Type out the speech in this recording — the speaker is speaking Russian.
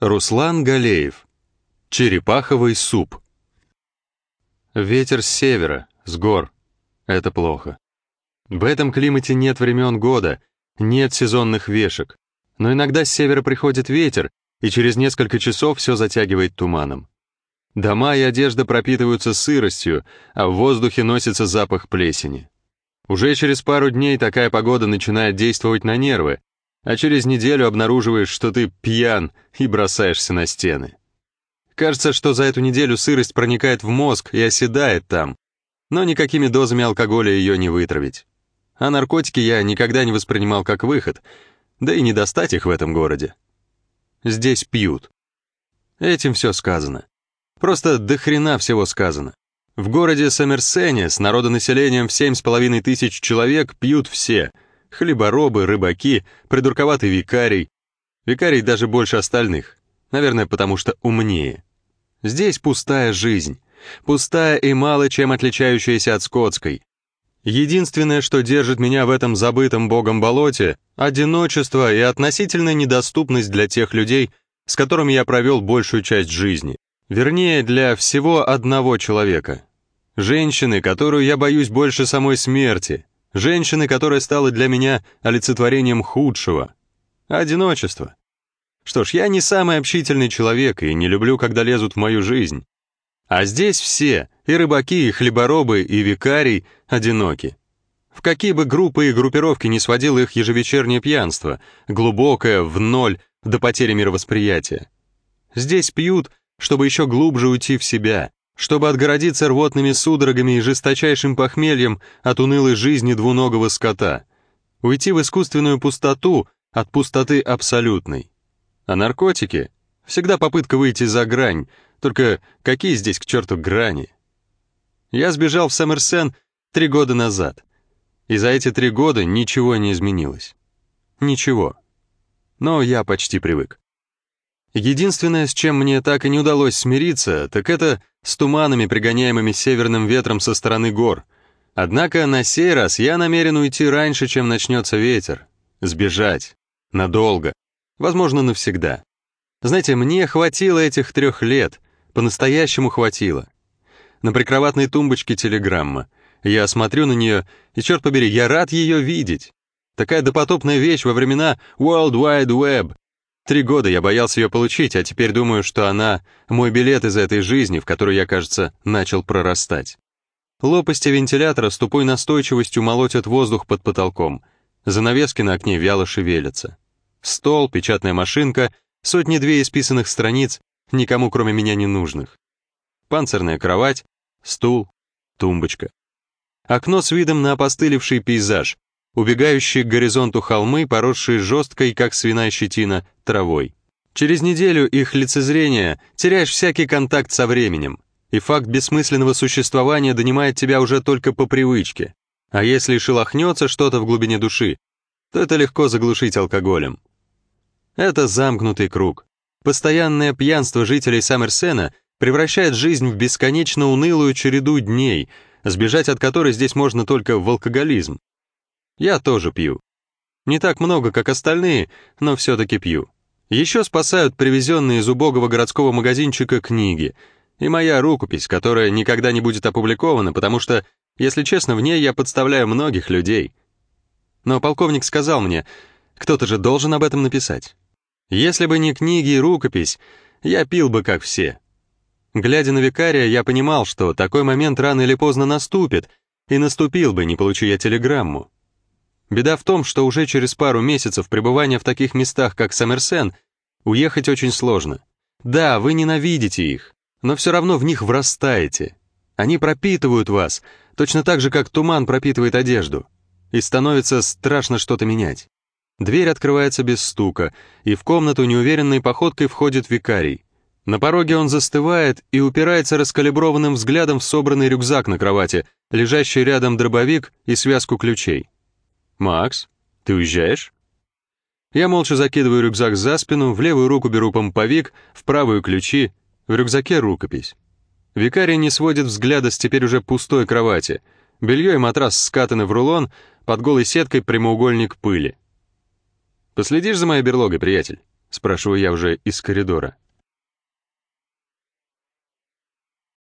Руслан Галеев. Черепаховый суп. Ветер с севера, с гор. Это плохо. В этом климате нет времен года, нет сезонных вешек. Но иногда с севера приходит ветер, и через несколько часов все затягивает туманом. Дома и одежда пропитываются сыростью, а в воздухе носится запах плесени. Уже через пару дней такая погода начинает действовать на нервы, а через неделю обнаруживаешь, что ты пьян и бросаешься на стены. Кажется, что за эту неделю сырость проникает в мозг и оседает там, но никакими дозами алкоголя ее не вытравить. А наркотики я никогда не воспринимал как выход, да и не достать их в этом городе. Здесь пьют. Этим все сказано. Просто до хрена всего сказано. В городе Сомерсене с народонаселением в 7,5 тысяч человек пьют все — Хлеборобы, рыбаки, придурковатый викарий. Викарий даже больше остальных. Наверное, потому что умнее. Здесь пустая жизнь. Пустая и мало чем отличающаяся от скотской. Единственное, что держит меня в этом забытом богом болоте — одиночество и относительная недоступность для тех людей, с которыми я провел большую часть жизни. Вернее, для всего одного человека. Женщины, которую я боюсь больше самой смерти, Женщины, которая стала для меня олицетворением худшего. Одиночество. Что ж, я не самый общительный человек и не люблю, когда лезут в мою жизнь. А здесь все, и рыбаки, и хлеборобы, и викарий, одиноки. В какие бы группы и группировки не сводило их ежевечернее пьянство, глубокое, в ноль, до потери мировосприятия. Здесь пьют, чтобы еще глубже уйти в себя, чтобы отгородиться рвотными судорогами и жесточайшим похмельем от унылой жизни двуногого скота, уйти в искусственную пустоту от пустоты абсолютной. А наркотики — всегда попытка выйти за грань, только какие здесь к черту грани? Я сбежал в Саммерсен три года назад, и за эти три года ничего не изменилось. Ничего. Но я почти привык. Единственное, с чем мне так и не удалось смириться, так это с туманами, пригоняемыми северным ветром со стороны гор. Однако на сей раз я намерен уйти раньше, чем начнется ветер. Сбежать. Надолго. Возможно, навсегда. Знаете, мне хватило этих трех лет. По-настоящему хватило. На прикроватной тумбочке телеграмма. Я смотрю на нее, и, черт побери, я рад ее видеть. Такая допотопная вещь во времена World Wide Web, Три года я боялся ее получить, а теперь думаю, что она — мой билет из этой жизни, в которую я, кажется, начал прорастать. Лопасти вентилятора с тупой настойчивостью молотят воздух под потолком. Занавески на окне вяло шевелятся. Стол, печатная машинка, сотни-две исписанных страниц, никому кроме меня не нужных. Панцирная кровать, стул, тумбочка. Окно с видом на опостылевший пейзаж, убегающие к горизонту холмы, поросшие жесткой, как свиная щетина, травой. Через неделю их лицезрения теряешь всякий контакт со временем, и факт бессмысленного существования донимает тебя уже только по привычке. А если шелохнется что-то в глубине души, то это легко заглушить алкоголем. Это замкнутый круг. Постоянное пьянство жителей Саммерсена превращает жизнь в бесконечно унылую череду дней, сбежать от которой здесь можно только в алкоголизм. Я тоже пью. Не так много, как остальные, но все-таки пью. Еще спасают привезенные из убогого городского магазинчика книги и моя рукопись, которая никогда не будет опубликована, потому что, если честно, в ней я подставляю многих людей. Но полковник сказал мне, кто-то же должен об этом написать. Если бы не книги и рукопись, я пил бы как все. Глядя на викария, я понимал, что такой момент рано или поздно наступит, и наступил бы, не получи я телеграмму. Беда в том, что уже через пару месяцев пребывания в таких местах, как Саммерсен, уехать очень сложно. Да, вы ненавидите их, но все равно в них врастаете. Они пропитывают вас, точно так же, как туман пропитывает одежду. И становится страшно что-то менять. Дверь открывается без стука, и в комнату неуверенной походкой входит викарий. На пороге он застывает и упирается раскалиброванным взглядом в собранный рюкзак на кровати, лежащий рядом дробовик и связку ключей. «Макс, ты уезжаешь?» Я молча закидываю рюкзак за спину, в левую руку беру помповик, в правую ключи, в рюкзаке рукопись. Викарий не сводит взгляда с теперь уже пустой кровати. Белье и матрас скатаны в рулон, под голой сеткой прямоугольник пыли. «Последишь за моей берлогой, приятель?» — спрашиваю я уже из коридора.